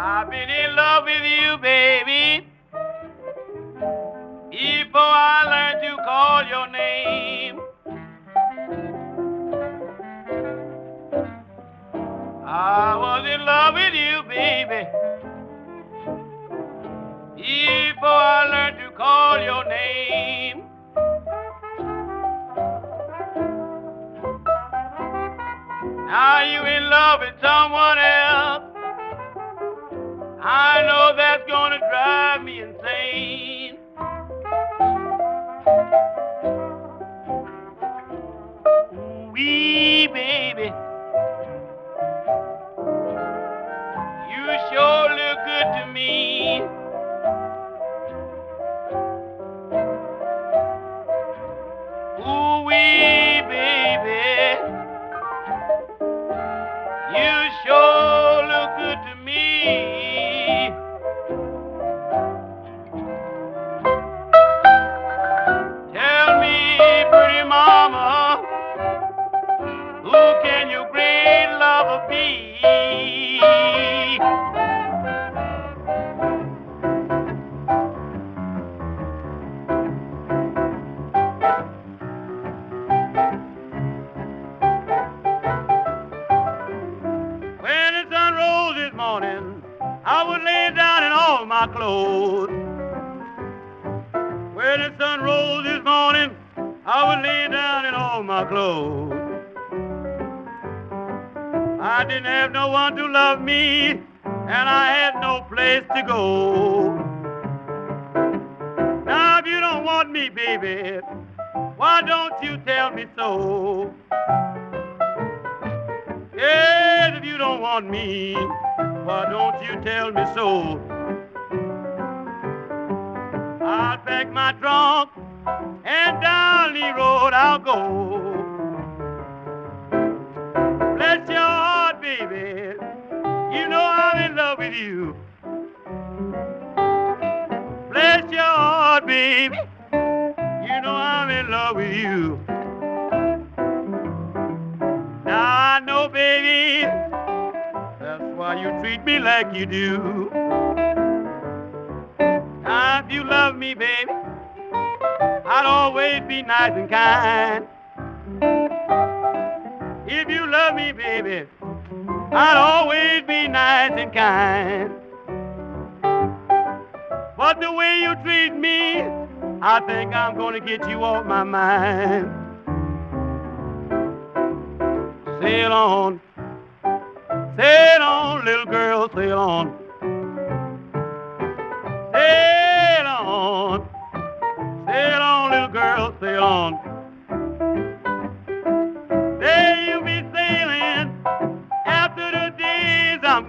I've been in love with you, baby, before I learned to call your name. I was in love with you, baby, before I learned to call your name. Now you in love with someone else. I know that's gonna drive me insane. Wee baby, didn't have no one to love me, and I had no place to go. Now, if you don't want me, baby, why don't you tell me so? Yes, if you don't want me, why don't you tell me so? I'll pack my trunk and down the road I'll go. Bless your heart, baby. You know I'm in love with you. Bless your heart, baby. You know I'm in love with you. Now I know, baby, that's why you treat me like you do. Now, if you love me, baby, I'd always be nice and kind. If you love me, baby, I'd always be nice and kind. But the way you treat me, I think I'm gonna get you off my mind. Sail on, sail on, little girl, sail on. Sail on, sail on, little girl, sail on.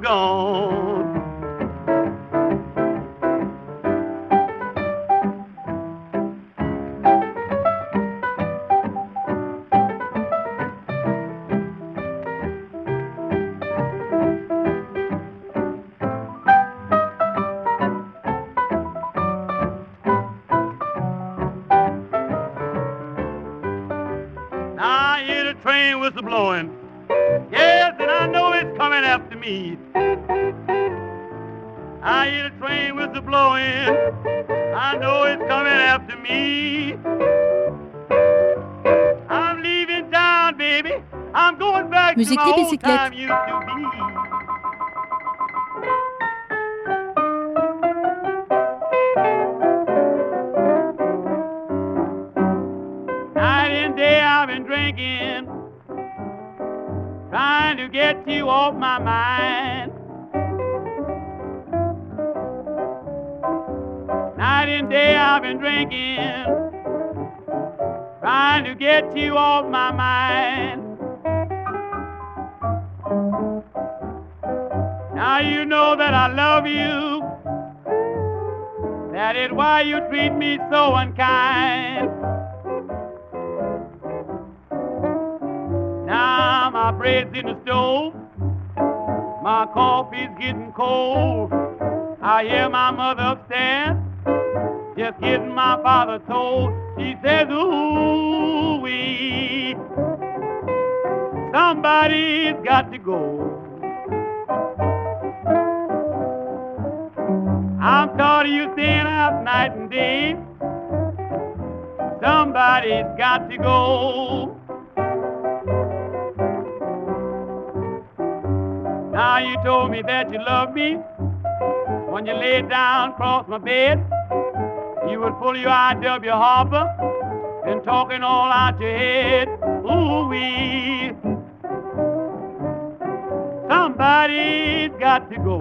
Gone. After me. I hear the train whistle blowing. I know it's coming after me. I'm leaving town, baby. I'm going back Müzikli to my old bisiklet. time used to be. Night and day I've been drinking, trying to get you off my mind. Night and day I've been drinking, trying to get you off my mind. Now you know that I love you. That is why you treat me so unkind. Bread's in the stove, my coffee's getting cold. I hear my mother upstairs, just getting my father told. She says, Ooh, wee, somebody's got to go. I'm tired of you staying out night and day. Somebody's got to go. Now you told me that you loved me when you laid down across my bed. You would pull your I.W. Harper and talking all out your head. Ooh wee. Somebody's got to go.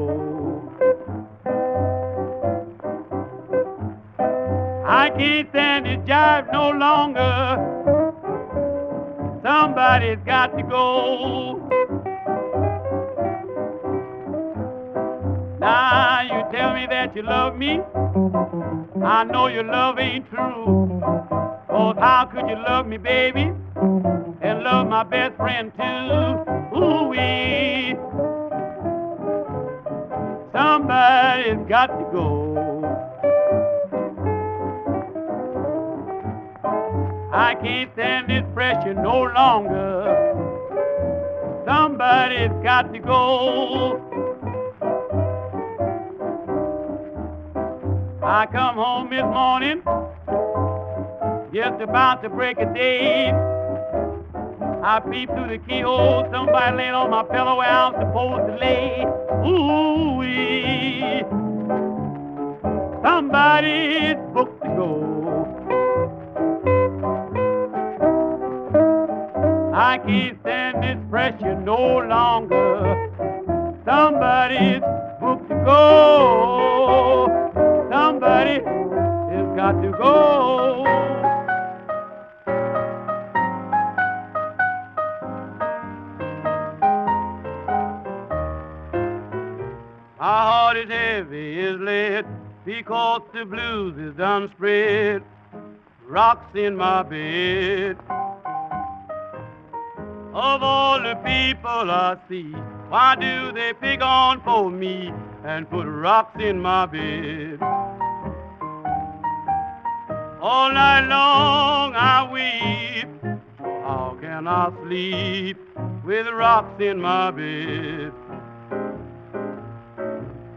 I can't stand this jive no longer. Somebody's got to go. Now you tell me that you love me. I know your love ain't true. Cause how could you love me, baby? And love my best friend too. Ooh. Somebody's got to go. I can't stand this pressure no longer. Somebody's got to go. I come home this morning, just about to break a day. I peep through the keyhole, somebody laying on my pillow where I'm supposed to lay. Ooh, wee. somebody's booked to go. I can't stand this pressure no longer. Somebody's booked to go. Got to go. My heart is heavy as lead because the blues is done spread. Rocks in my bed. Of all the people I see, why do they pick on for me and put rocks in my bed? All night long I weep. How can I sleep with rocks in my bed?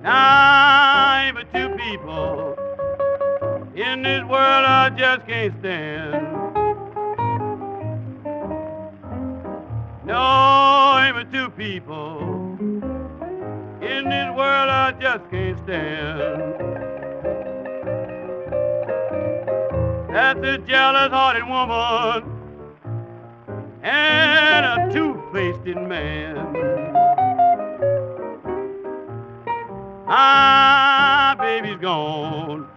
Now, but two people in this world I just can't stand. No, ain't but two people in this world I just can't stand. That's a jealous-hearted woman and a two-faced man. My baby's gone,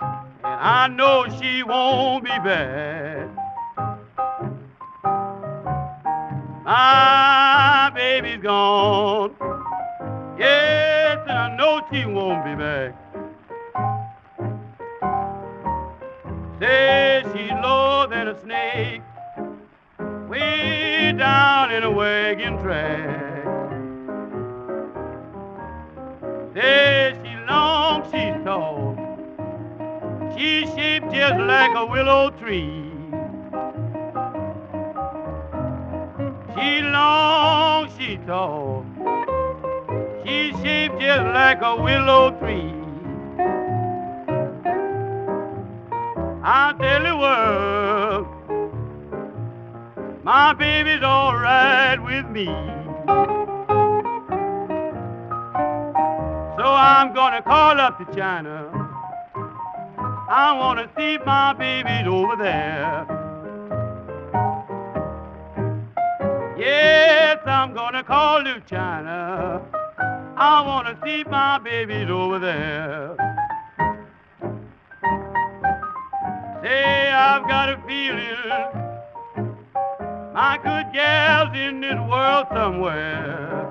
and I know she won't be back. My baby's gone, Yes, and I know she won't be back. Says she's lower than a snake, way down in a wagon track. Says she's long, she's tall, she's shaped just like a willow tree. She long, she tall, she's shaped just like a willow tree. I tell you what, my baby's all right with me. So I'm gonna call up to China. I wanna see my babies over there. Yes, I'm gonna call to China. I wanna see my babies over there. Say, I've got a feeling my good gal's in this world somewhere.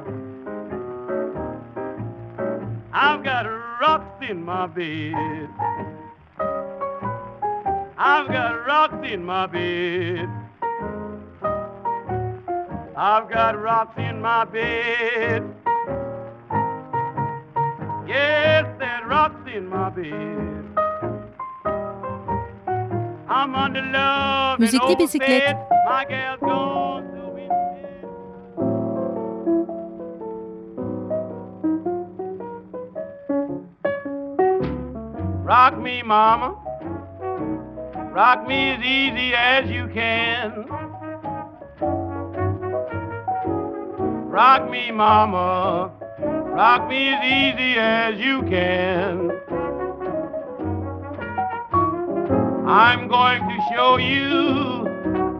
I've got rocks in my bed. I've got rocks in my bed. I've got rocks in my bed. Yes, there's rocks in my bed. Müzikli bisiklet. overfed. My gal's gone to be. Rock me, mama. Rock me as easy as you can. Rock me, mama. Rock me as easy as you can. I'm going to show you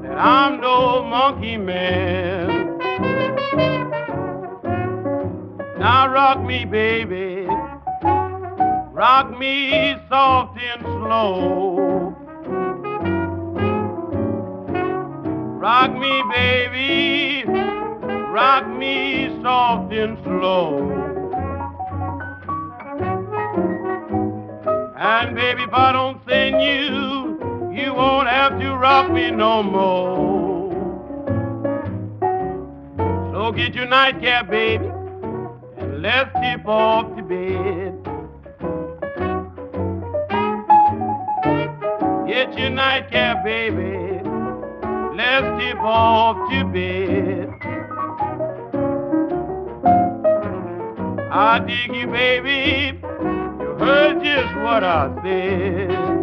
that I'm no monkey man. Now rock me, baby. Rock me soft and slow. Rock me, baby. Rock me soft and slow. And baby, if I don't rock me no more. So get your nightcap, baby, and let's tip off to bed. Get your nightcap, baby. Let's tip off to bed. I dig you, baby. You heard just what I said.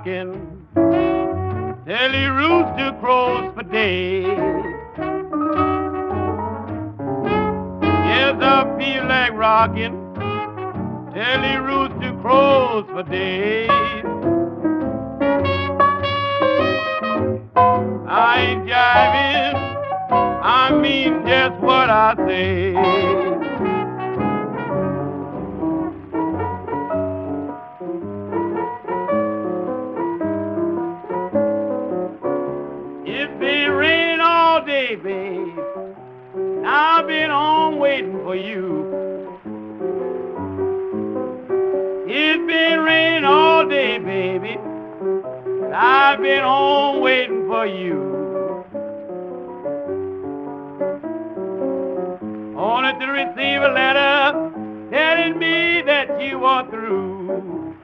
Rocking. I've been home waiting for you. Only to receive a letter telling me that you are through.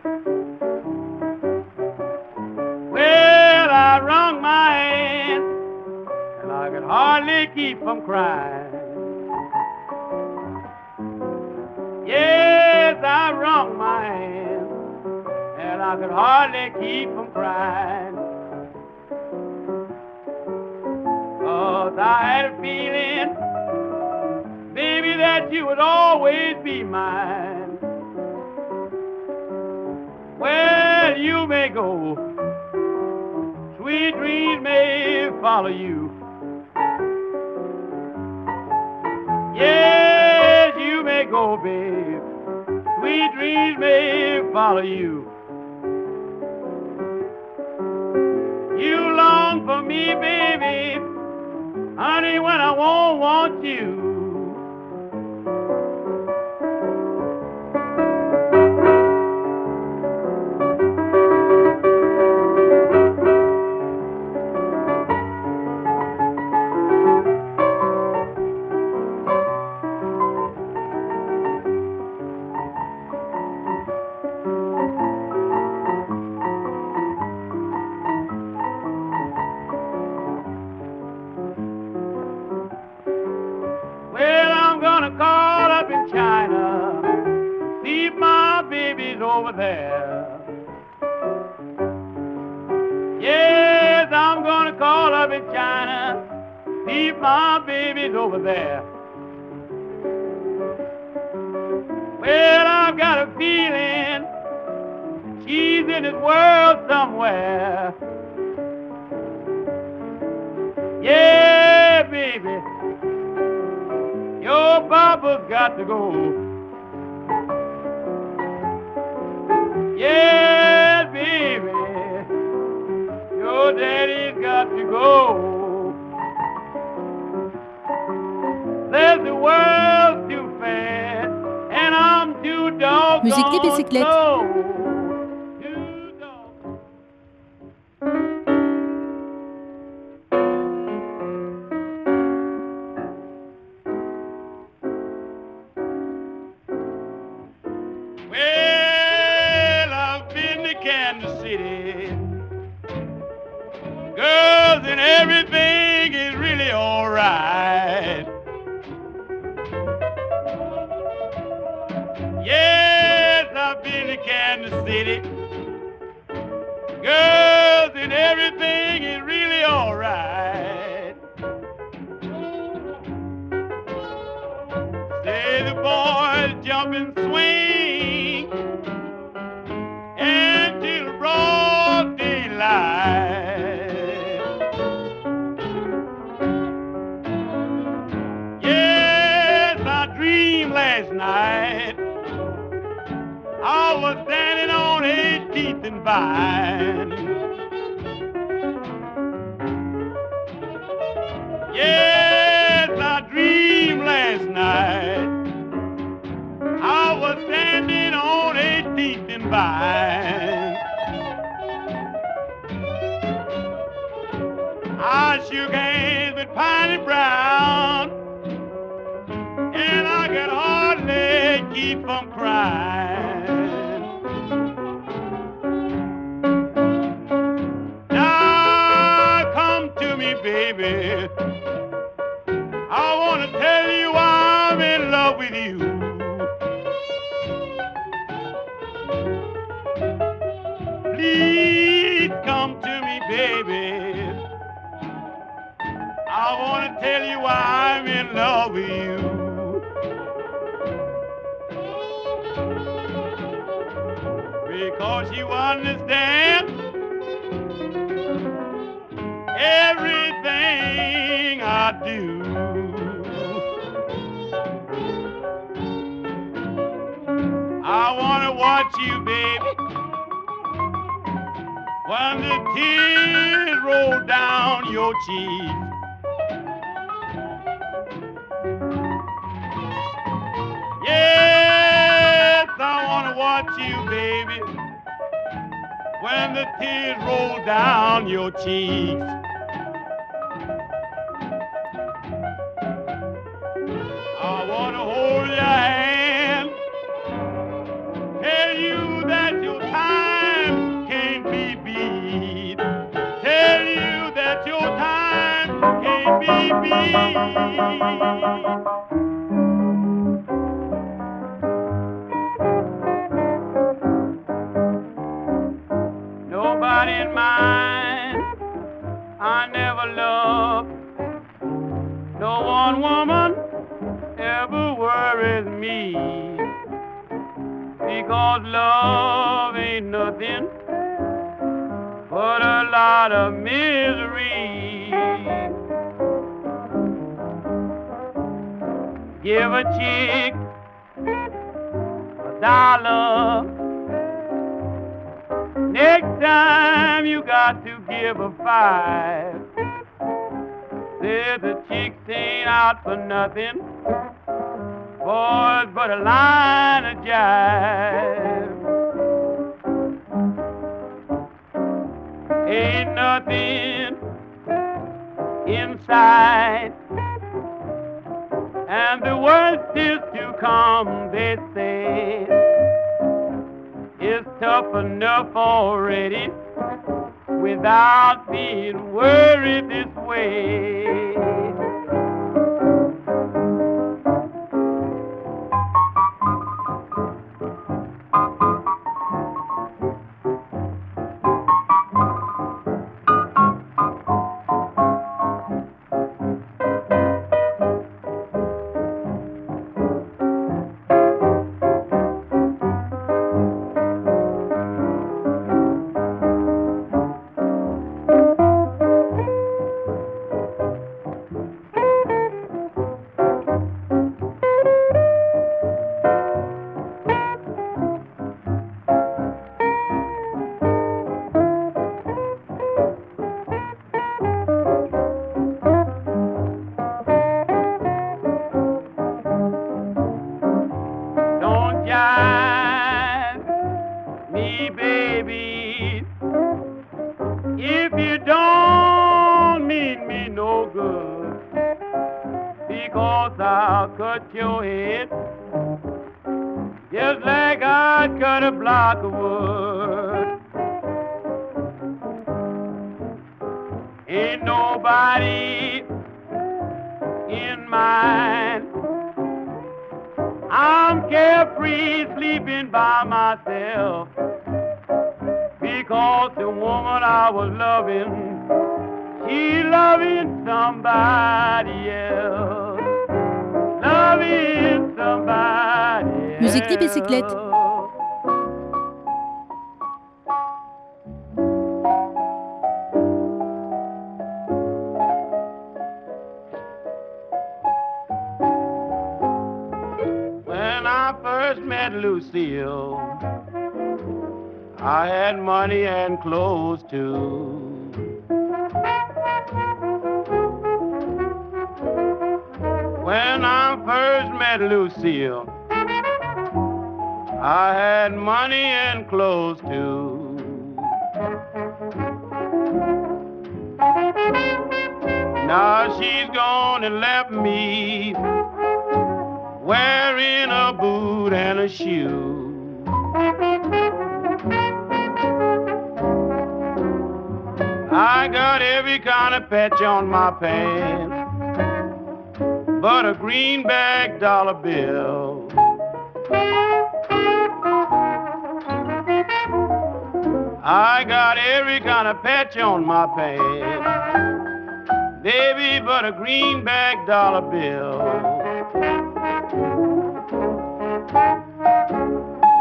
Well, I wrung my hands, and I could hardly keep from crying. Yes, I wrung my hands, and I could hardly keep from crying. Cause I had a feeling, baby, that you would always be mine. Well, you may go, sweet dreams may follow you. Yes, you may go, babe. Sweet dreams may follow you. You long for me, baby, honey, when I won't want you. Ah, my baby's over there. Well, I've got a feeling she's in this world somewhere. Yeah, baby. Your papa's got to go. Yes, baby. Your daddy's got to go. There's the world too fast, and I'm too Müzikli bisiklet. 18th and Vine. I shook hands with Piney Brown, and I could hardly keep from crying. Now come to me, baby. I want to tell you I'm in love with you. Please come to me, baby. I want to tell you why I'm in love with you. Because you understand everything I do. I want to watch you, baby, when the tears roll down your cheeks. Yes, I want to watch you, baby, when the tears roll down your cheeks. Love ain't nothing but a lot of misery. Give a chick a dollar. Next time you got to give a five. Says the chicks ain't out for nothing. Boys, but a line of jive. Ain't nothing inside. And the worst is to come, they say. It's tough enough already without being worried this way. Because I'll cut your head just like I'd cut a block of wood. Ain't nobody in mine. I'm carefree sleeping by myself because the woman I was loving, she loving somebody else, I first met Lucille, I had money and clothes too. Met Lucille, I had money and clothes too. Now she's gone and left me wearing a boot and a shoe. I got every kind of patch on my pants, but a greenback dollar bill. I got every kind of patch on my pants, baby, but a greenback dollar bill.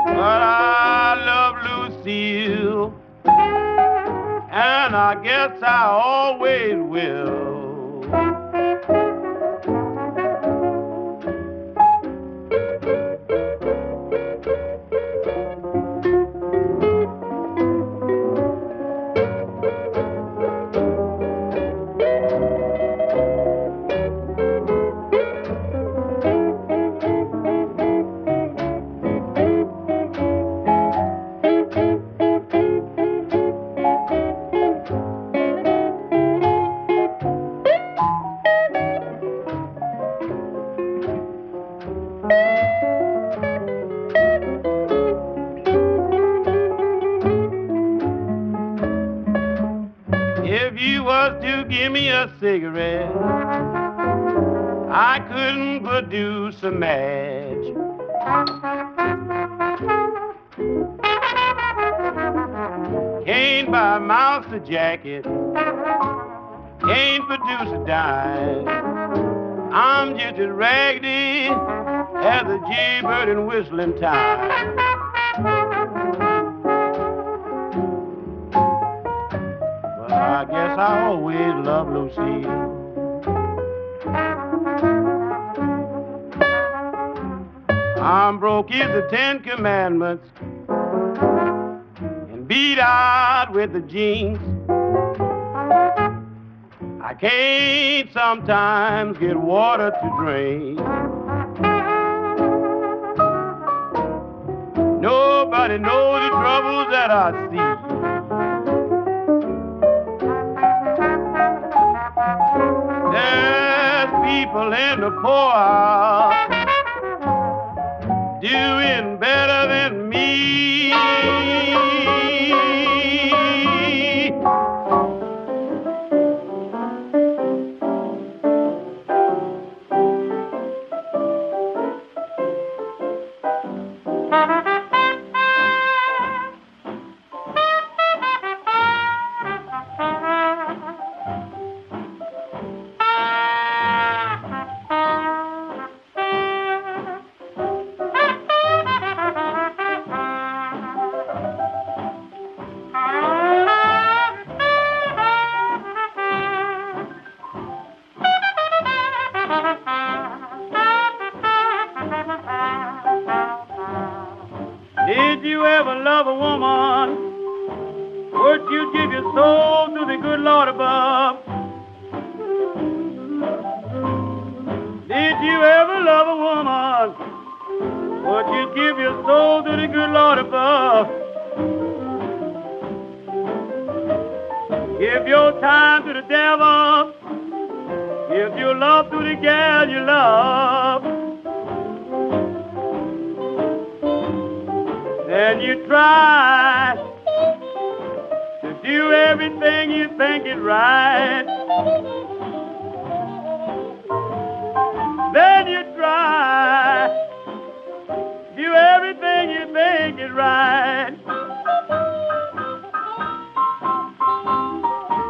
But I love Lucille, and I guess I always will. In. But I guess I always love Lucille. I'm broke is the Ten Commandments and beat out with the jeans. I can't sometimes get water to drink. Nobody knows the troubles that I see. There's people in the poorhouse doing better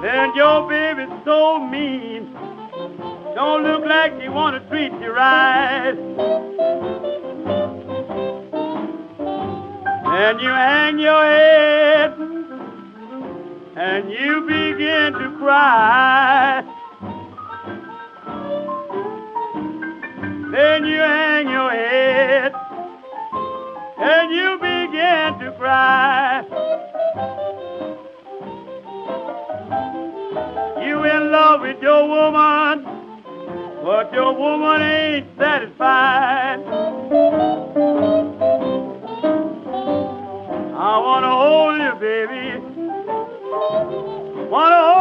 Then your baby's so mean, don't look like she wanna treat you right. And you hang your head and you begin to cry. Then you hang your head and you begin to cry. Your woman, but your woman ain't satisfied. I wanna hold you, baby. Wanna hold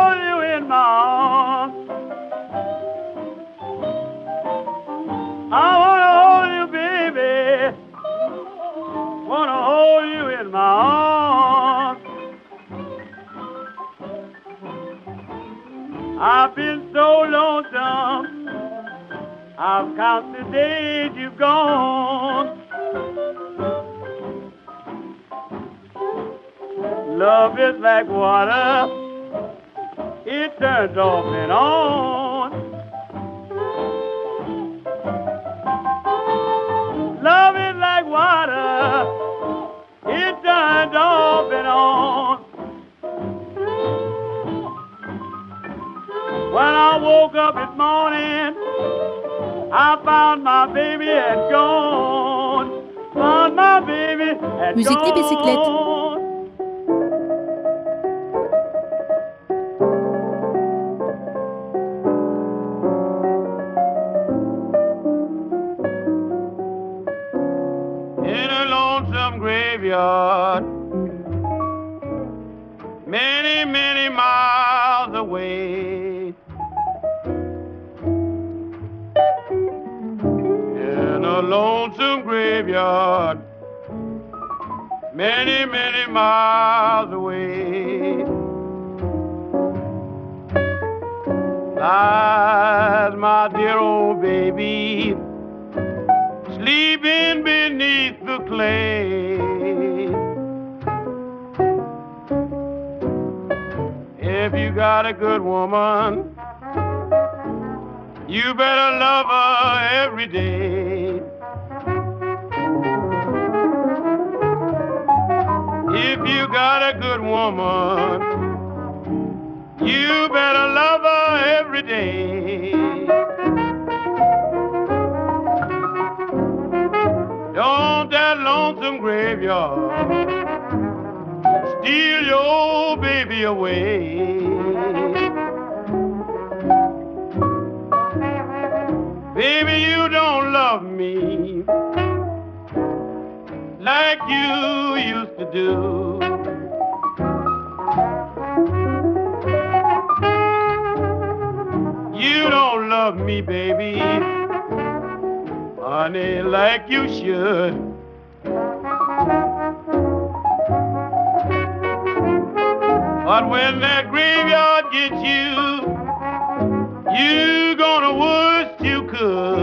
I've counted the days you've gone. Love is like water, it turns off and on. Love is like water, it turns off and on. When I woke up this morning, I found my baby had gone. Found my baby had gone. in a lonesome graveyard, many, many miles graveyard, many, many miles away. Lies my dear old baby, sleeping beneath the clay. If you got a good woman, you better love her every day. If you got a good woman, you better love her every day. Don't that lonesome graveyard steal your baby away. Baby, you don't love me like you used to do. You don't love me, baby, honey, like you should. But when that graveyard gets you, you gonna wish you could.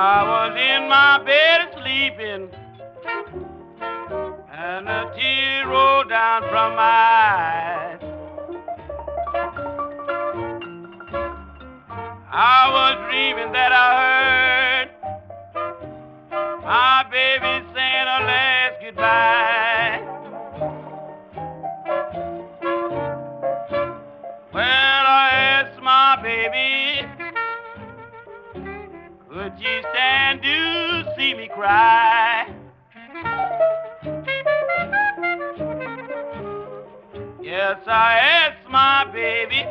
I was in my bed sleeping, and a tear rolled down from my eyes. I was dreaming that I heard cry? Yes, I asked my baby,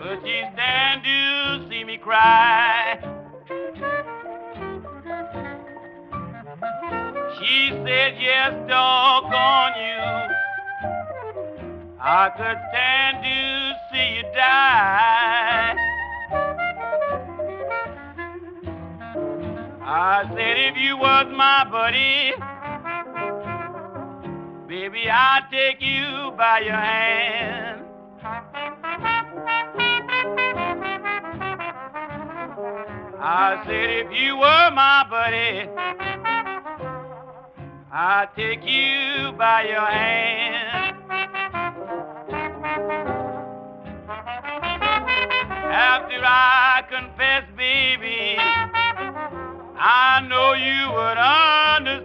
could she stand to see me cry? She said, yes, doggone you. I could stand to see you die. I said, if you was my buddy, baby, I'd take you by your hand. I said, if you were my buddy, I'd take you by your hand. After I confess, baby, I know you would understand.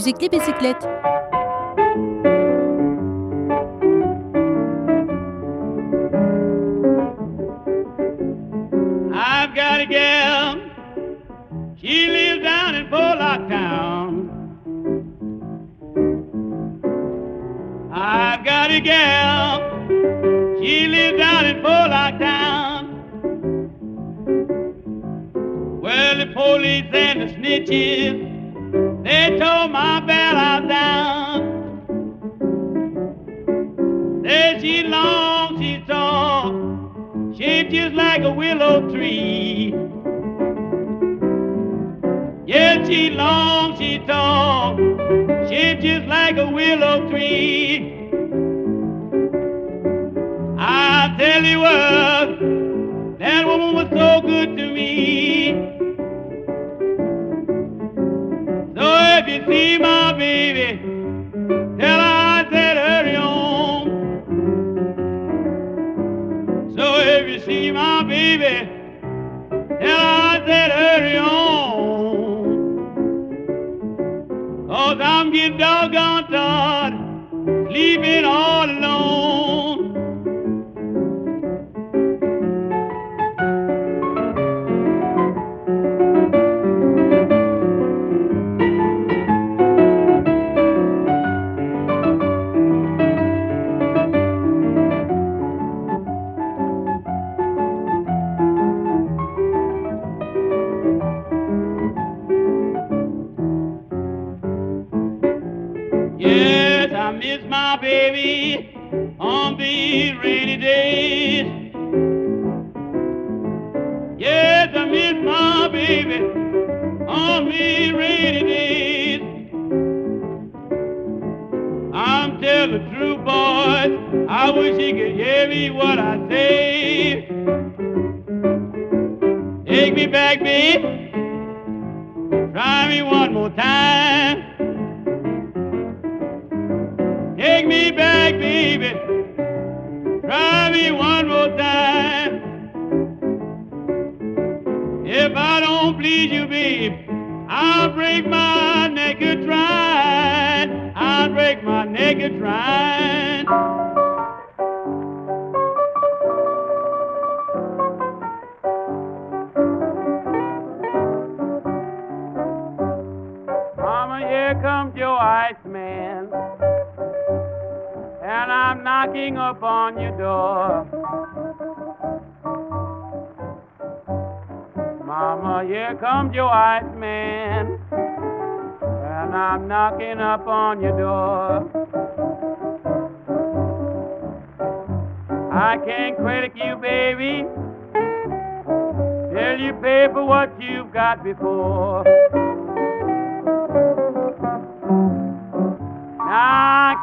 Müzikli Bisiklet I've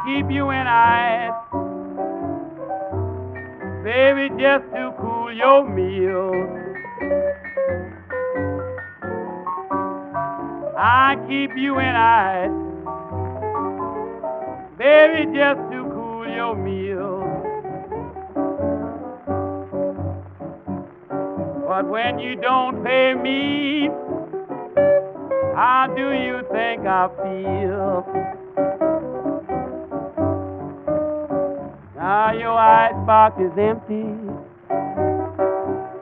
keep you in ice, baby, just to cool your meals. I keep you in ice, baby, just to cool your meals. But when you don't pay me, how do you think I feel? Now your icebox is empty.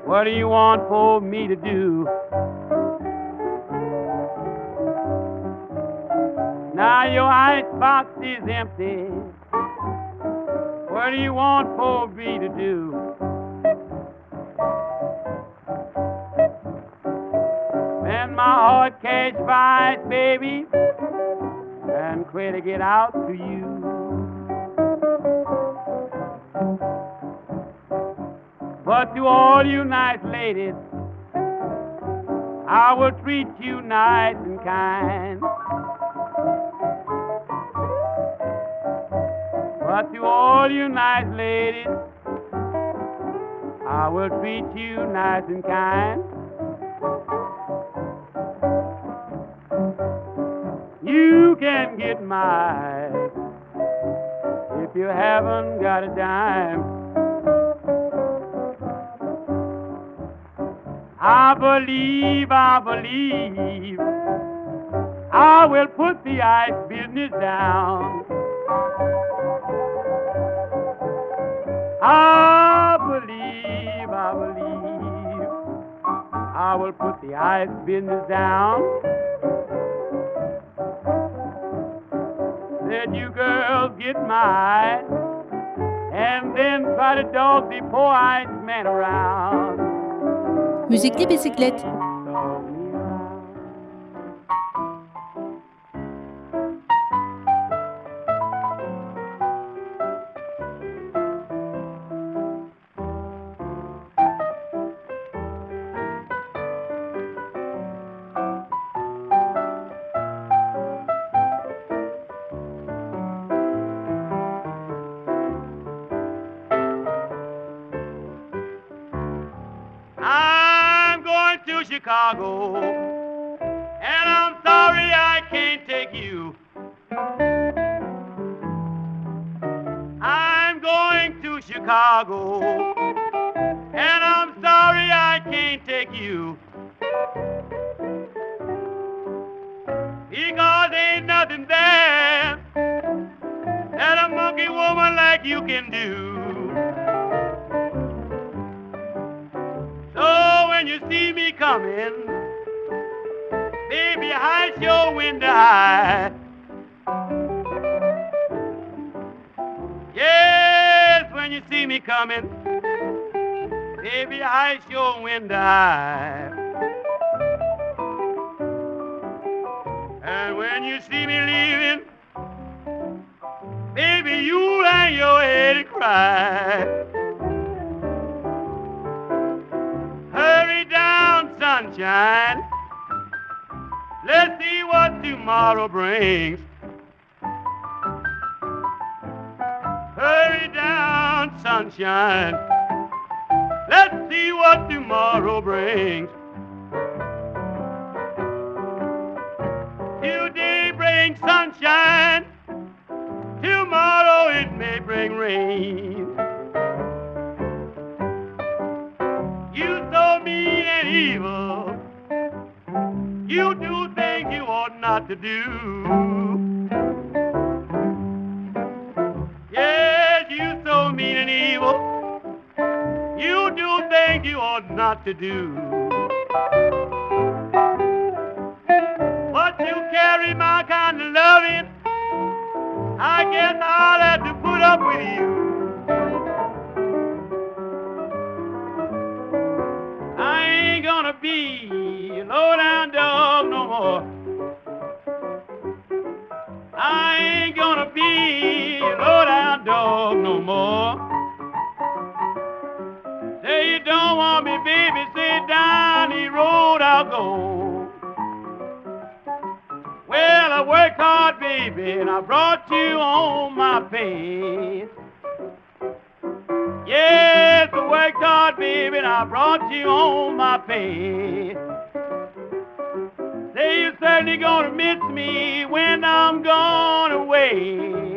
What do you want for me to do? Now your icebox is empty. What do you want for me to do? Spend my hard cash fight, baby, and quit to get out to you. But to all you nice ladies, I will treat you nice and kind. But to all you nice ladies, I will treat you nice and kind. You can get mine if you haven't got a dime. I believe, I believe, I will put the ice business down. I believe, I believe, I will put the ice business down. Said you girls get my and then try to dog the poor ice man around. Müzikli bisiklet. Brings. Hurry down, sunshine. Let's see what tomorrow brings. Today brings sunshine. Tomorrow it may bring rain. To do. Yes, you so mean and evil. You do things you ought not to do. But you carry my kind of loving. I guess I'll have to put up with you. I ain't gonna be a low down dog no more. Say you don't want me, baby, say down the road I'll go. Well, I worked hard, baby, and I brought you on my face. Yes, I worked hard, baby, and I brought you on my pay. Say you're certainly gonna miss me when I'm gone away.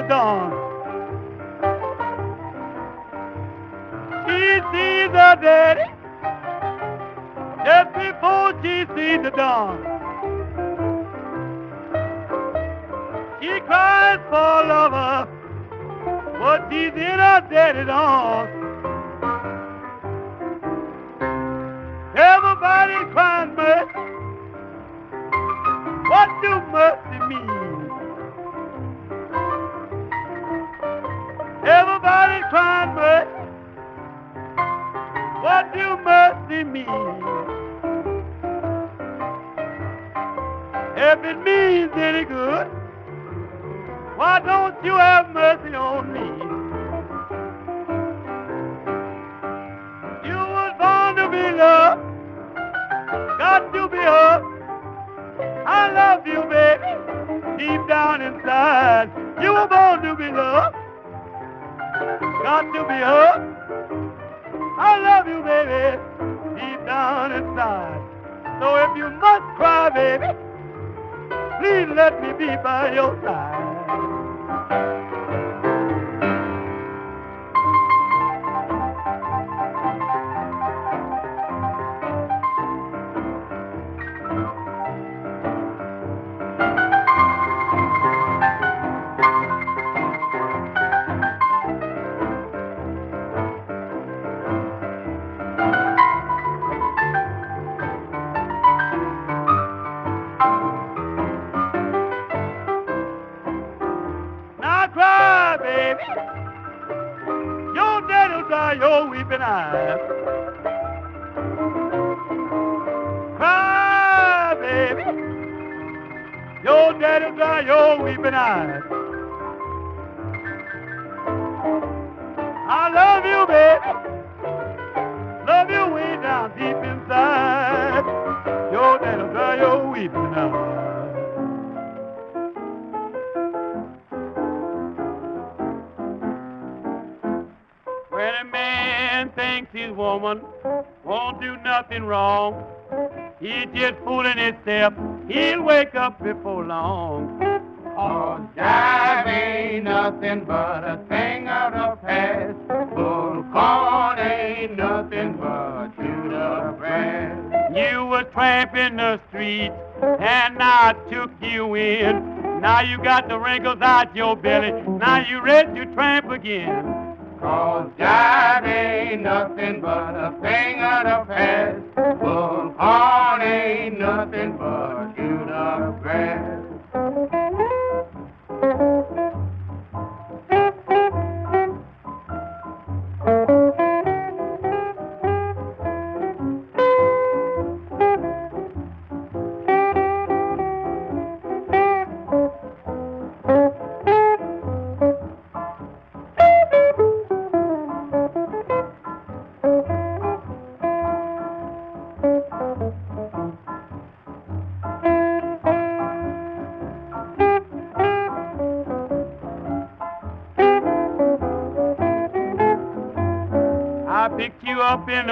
The dawn. She sees her daddy just before she sees the dawn. She cries for lover, but she's in her daddy's arms. Everybody's crying mercy. What do mercy If it means any good, why don't you have mercy on me? You was born to be loved, got to be hugged. I love you, baby, deep down inside. You were born to be loved, got to be hugged. I love you, baby, down inside. So if you must cry, baby, please let me be by your side. Dry your weeping eyes. Cry, ah, baby. Your daddy'll dry your weeping eyes. I love you, baby. Love you way down deep inside. His woman won't do nothing wrong, he's just fooling himself. He'll wake up before long. Cause jive ain't nothing but a thing of the past. Bull corn ain't nothing but shoot up grass. You were tramping the streets, and I took you in. Now you got the wrinkles out your belly. Now you ready to tramp again. Cause jive ain't nothing but a thing of the past. Bull corn ain't nothing but a shoot up grass.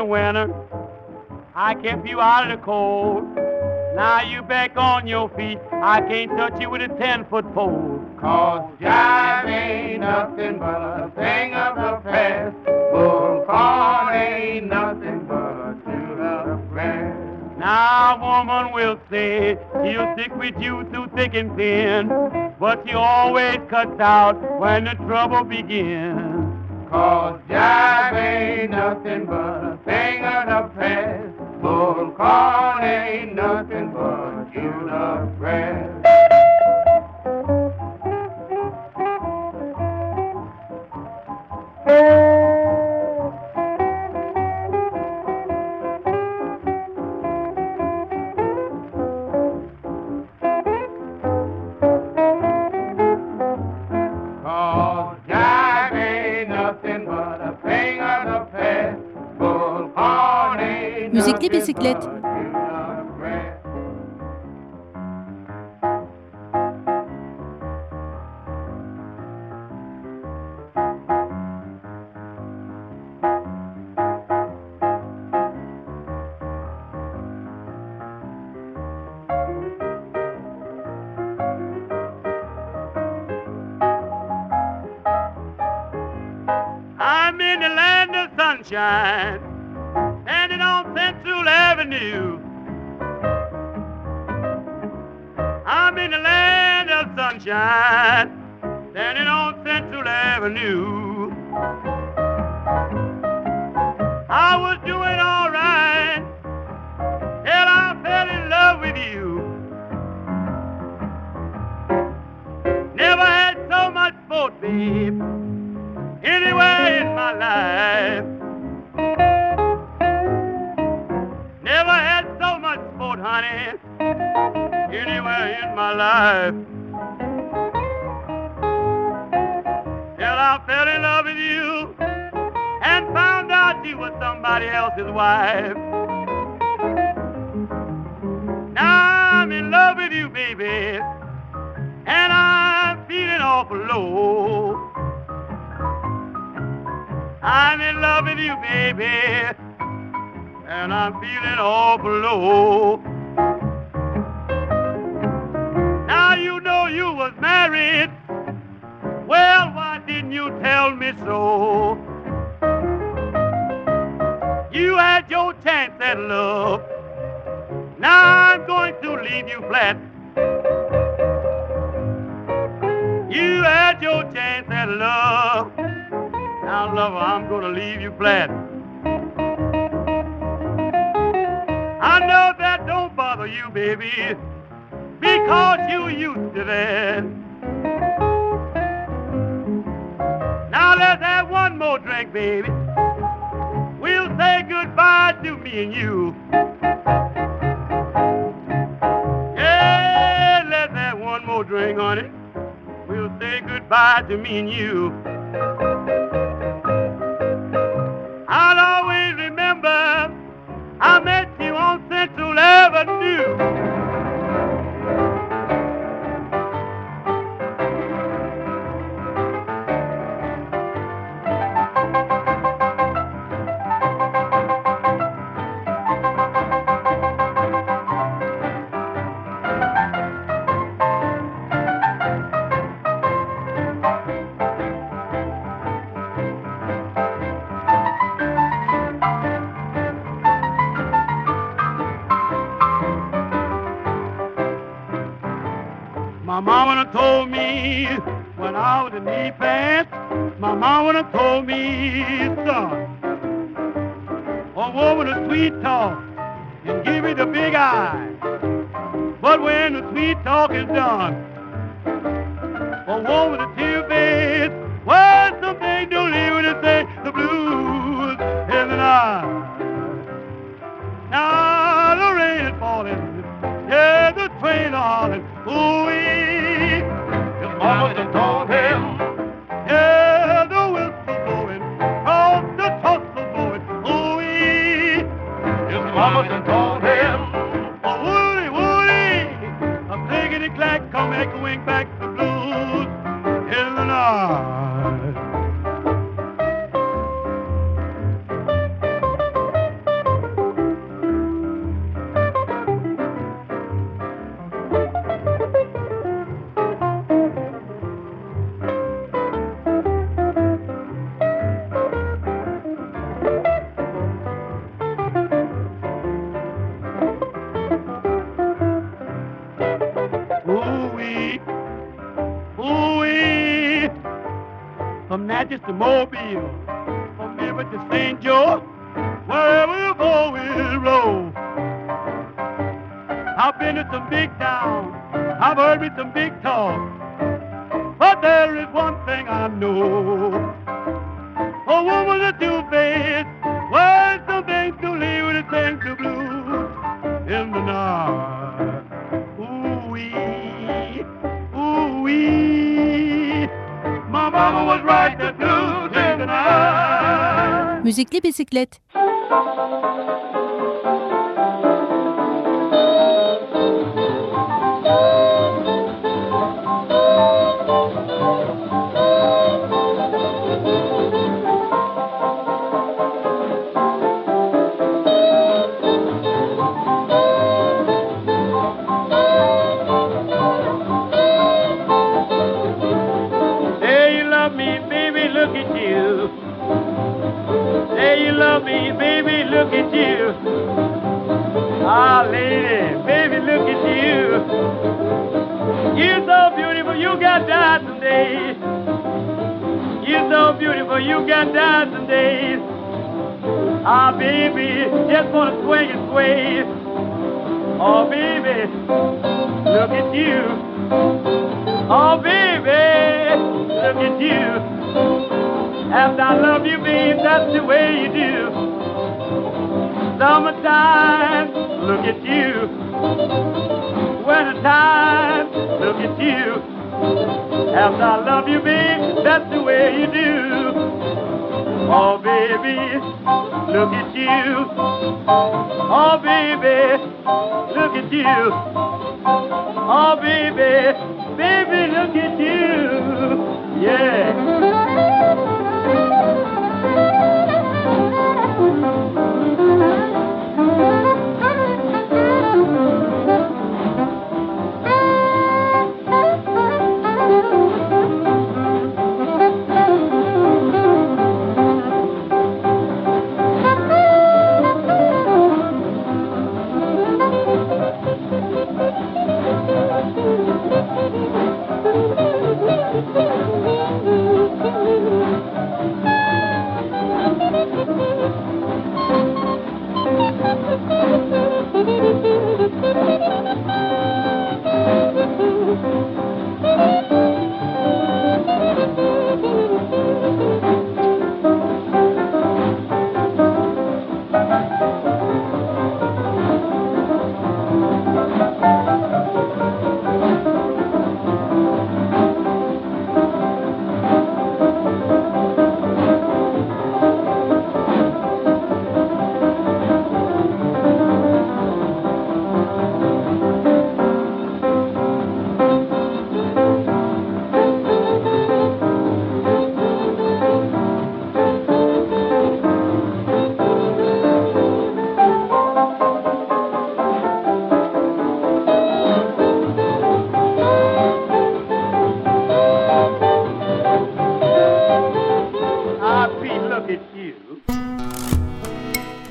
Winter. I kept you out of the cold. Now you back on your feet. I can't touch you with a ten foot pole. Cause jive ain't nothing but a thing of the past. Bull corn ain't nothing but shoot up grass. Now a woman will say he'll stick with you through thick and thin, but she always cuts out when the trouble begins. Cause jive ain't nothing but a thing of the past. Bull corn ain't nothing but shoot up grass. Müzikli bisiklet. Babe anywhere in my life. Never had so much sport, honey, anywhere in my life. Till I fell in love with you and found out you were somebody else's wife. Now I'm in love with you, baby, and I'm feeling awful low. I'm in love with you, baby, and I'm feeling all low. I know that don't bother you, baby, because you used to that. Now let's have one more drink, baby. We'll say goodbye to me and you. Yeah, let's have one more drink, honey. We'll say goodbye to me and you. Knee pants, my mama done told me, son, a woman a sweet talk and give me the big eye. But when the sweet talk is done, a woman there is one thing I know. A woman a two-faced, well, some things to leave with a thing to blues in the night. Ooh-wee, ooh-wee. My mama was right, the blues in the night. Müzikli bisiklet. You got dancing days. You're so beautiful, you got dancing days. Ah, baby, just wanna swing and sway. Oh, baby, look at you. Oh, baby, look at you. After I love you, babe, that's the way you do. Summertime, look at you. Oh, baby, look at you.